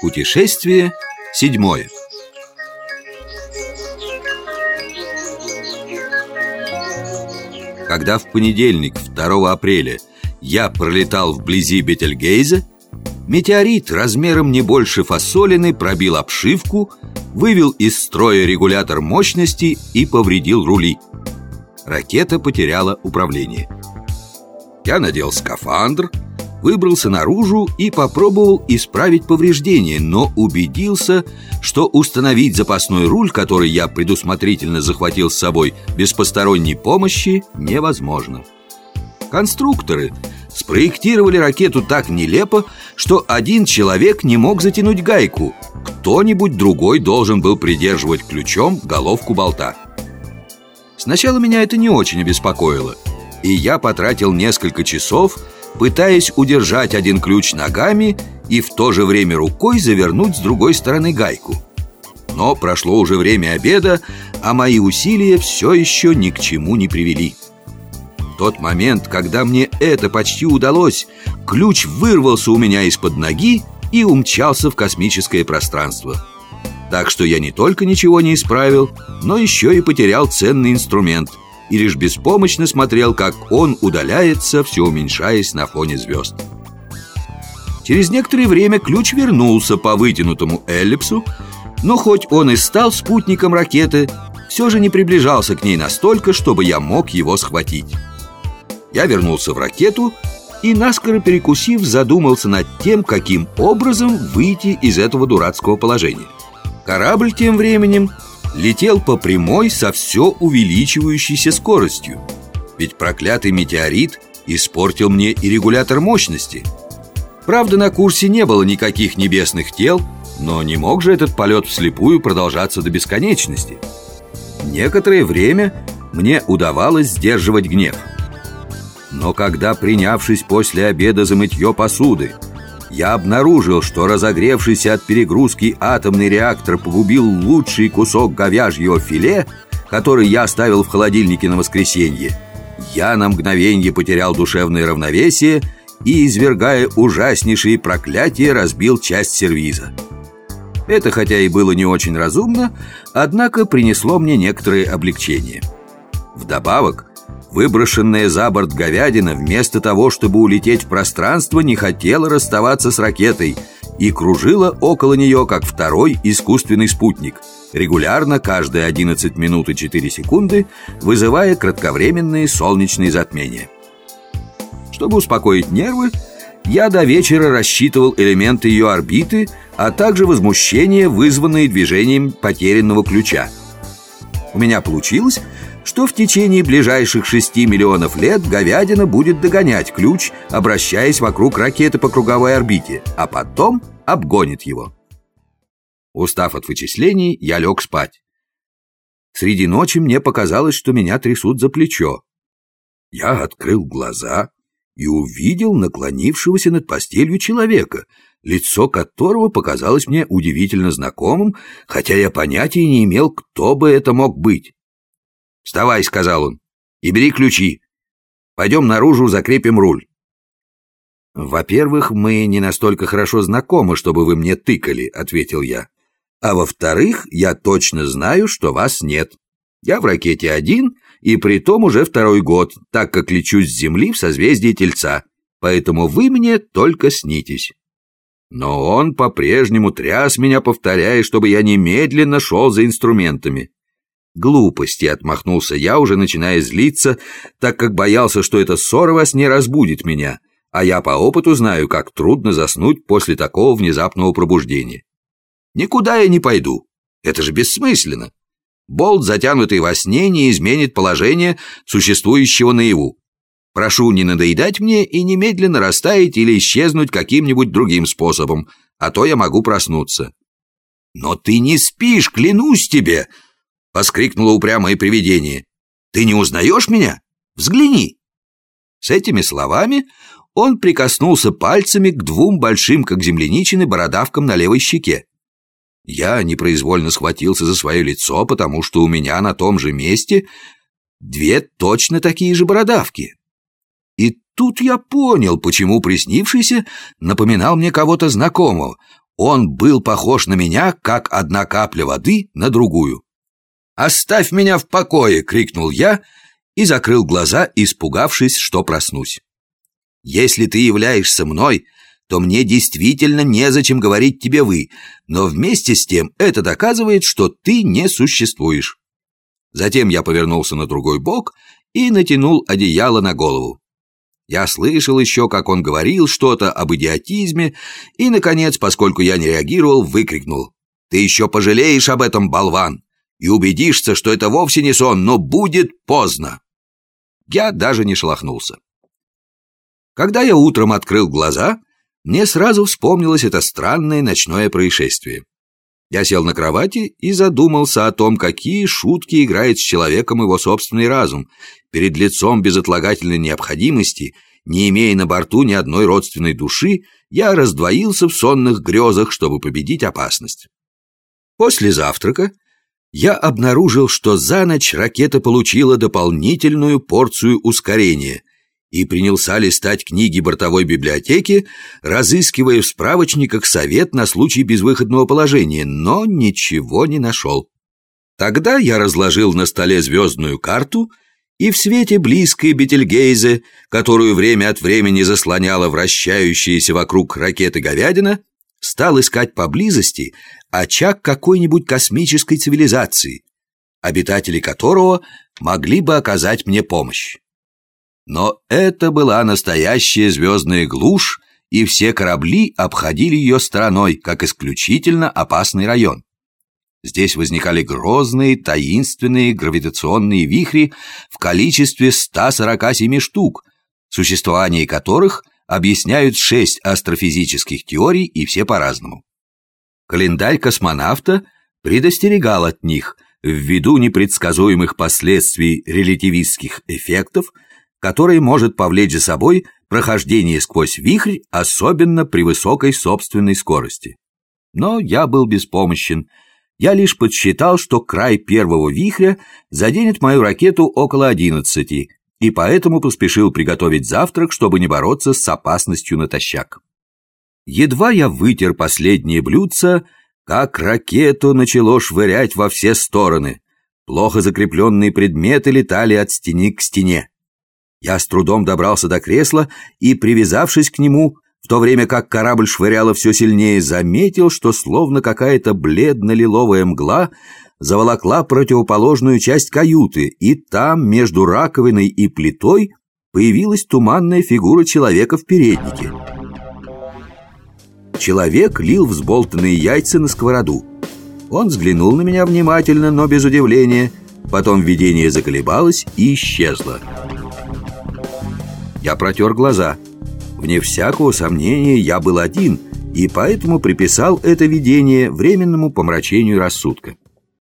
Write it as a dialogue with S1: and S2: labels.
S1: Путешествие седьмое Когда в понедельник, 2 апреля, я пролетал вблизи Бетельгейза, метеорит размером не больше фасолины пробил обшивку, вывел из строя регулятор мощности и повредил рули. Ракета потеряла управление. Я надел скафандр, выбрался наружу и попробовал исправить повреждения, но убедился, что установить запасной руль, который я предусмотрительно захватил с собой без посторонней помощи, невозможно. Конструкторы спроектировали ракету так нелепо, что один человек не мог затянуть гайку. Кто-нибудь другой должен был придерживать ключом головку болта. Сначала меня это не очень обеспокоило, и я потратил несколько часов пытаясь удержать один ключ ногами и в то же время рукой завернуть с другой стороны гайку. Но прошло уже время обеда, а мои усилия все еще ни к чему не привели. Тот момент, когда мне это почти удалось, ключ вырвался у меня из-под ноги и умчался в космическое пространство. Так что я не только ничего не исправил, но еще и потерял ценный инструмент – и лишь беспомощно смотрел, как он удаляется, все уменьшаясь на фоне звезд. Через некоторое время ключ вернулся по вытянутому эллипсу, но хоть он и стал спутником ракеты, все же не приближался к ней настолько, чтобы я мог его схватить. Я вернулся в ракету и, наскоро перекусив, задумался над тем, каким образом выйти из этого дурацкого положения. Корабль тем временем летел по прямой со все увеличивающейся скоростью. Ведь проклятый метеорит испортил мне и регулятор мощности. Правда, на курсе не было никаких небесных тел, но не мог же этот полет вслепую продолжаться до бесконечности. Некоторое время мне удавалось сдерживать гнев. Но когда, принявшись после обеда за мытье посуды, я обнаружил, что разогревшийся от перегрузки атомный реактор погубил лучший кусок говяжьего филе, который я оставил в холодильнике на воскресенье. Я на мгновение потерял душевное равновесие и, извергая ужаснейшие проклятия, разбил часть сервиза. Это хотя и было не очень разумно, однако принесло мне некоторое облегчение. Вдобавок, Выброшенная за борт говядина вместо того, чтобы улететь в пространство, не хотела расставаться с ракетой и кружила около нее, как второй искусственный спутник, регулярно каждые 11 минут и 4 секунды, вызывая кратковременные солнечные затмения. Чтобы успокоить нервы, я до вечера рассчитывал элементы ее орбиты, а также возмущение, вызванное движением потерянного ключа. У меня получилось, что в течение ближайших 6 миллионов лет говядина будет догонять ключ, обращаясь вокруг ракеты по круговой орбите, а потом обгонит его. Устав от вычислений, я лег спать. Среди ночи мне показалось, что меня трясут за плечо. Я открыл глаза и увидел наклонившегося над постелью человека, лицо которого показалось мне удивительно знакомым, хотя я понятия не имел, кто бы это мог быть. «Вставай», — сказал он, — «и бери ключи. Пойдем наружу, закрепим руль». «Во-первых, мы не настолько хорошо знакомы, чтобы вы мне тыкали», — ответил я. «А во-вторых, я точно знаю, что вас нет. Я в ракете один, и при том уже второй год, так как лечу с Земли в созвездии Тельца, поэтому вы мне только снитесь». Но он по-прежнему тряс меня, повторяя, чтобы я немедленно шел за инструментами. Глупости, отмахнулся я, уже начиная злиться, так как боялся, что эта ссора во сне разбудит меня, а я по опыту знаю, как трудно заснуть после такого внезапного пробуждения. Никуда я не пойду. Это же бессмысленно. Болт, затянутый во сне, не изменит положение существующего наяву. Прошу не надоедать мне и немедленно растаять или исчезнуть каким-нибудь другим способом, а то я могу проснуться. Но ты не спишь, клянусь тебе, — воскликнуло упрямое привидение. «Ты не узнаешь меня? Взгляни!» С этими словами он прикоснулся пальцами к двум большим, как земляничины, бородавкам на левой щеке. Я непроизвольно схватился за свое лицо, потому что у меня на том же месте две точно такие же бородавки. И тут я понял, почему приснившийся напоминал мне кого-то знакомого. Он был похож на меня, как одна капля воды на другую. «Оставь меня в покое!» — крикнул я и закрыл глаза, испугавшись, что проснусь. «Если ты являешься мной, то мне действительно незачем говорить тебе «вы», но вместе с тем это доказывает, что ты не существуешь». Затем я повернулся на другой бок и натянул одеяло на голову. Я слышал еще, как он говорил что-то об идиотизме, и, наконец, поскольку я не реагировал, выкрикнул. «Ты еще пожалеешь об этом, болван, и убедишься, что это вовсе не сон, но будет поздно!» Я даже не шелохнулся. Когда я утром открыл глаза, мне сразу вспомнилось это странное ночное происшествие. Я сел на кровати и задумался о том, какие шутки играет с человеком его собственный разум, перед лицом безотлагательной необходимости, не имея на борту ни одной родственной души, я раздвоился в сонных грезах, чтобы победить опасность. После завтрака я обнаружил, что за ночь ракета получила дополнительную порцию ускорения — и принялся листать книги бортовой библиотеки, разыскивая в справочниках совет на случай безвыходного положения, но ничего не нашел. Тогда я разложил на столе звездную карту и в свете близкой Бетельгейзе, которую время от времени заслоняла вращающаяся вокруг ракеты говядина, стал искать поблизости очаг какой-нибудь космической цивилизации, обитатели которого могли бы оказать мне помощь. Но это была настоящая звездная глушь, и все корабли обходили ее стороной, как исключительно опасный район. Здесь возникали грозные, таинственные гравитационные вихри в количестве 147 штук, существование которых объясняют шесть астрофизических теорий и все по-разному. Календарь космонавта предостерегал от них ввиду непредсказуемых последствий релятивистских эффектов – который может повлечь за собой прохождение сквозь вихрь, особенно при высокой собственной скорости. Но я был беспомощен. Я лишь подсчитал, что край первого вихря заденет мою ракету около одиннадцати, и поэтому поспешил приготовить завтрак, чтобы не бороться с опасностью натощак. Едва я вытер последние блюдца, как ракету начало швырять во все стороны. Плохо закрепленные предметы летали от стены к стене. Я с трудом добрался до кресла и, привязавшись к нему, в то время как корабль швыряло все сильнее, заметил, что словно какая-то бледно-лиловая мгла заволокла противоположную часть каюты, и там, между раковиной и плитой, появилась туманная фигура человека в переднике. Человек лил взболтанные яйца на сковороду. Он взглянул на меня внимательно, но без удивления. Потом видение заколебалось и исчезло. Я протер глаза. Вне всякого сомнения, я был один, и поэтому приписал это видение временному помрачению рассудка.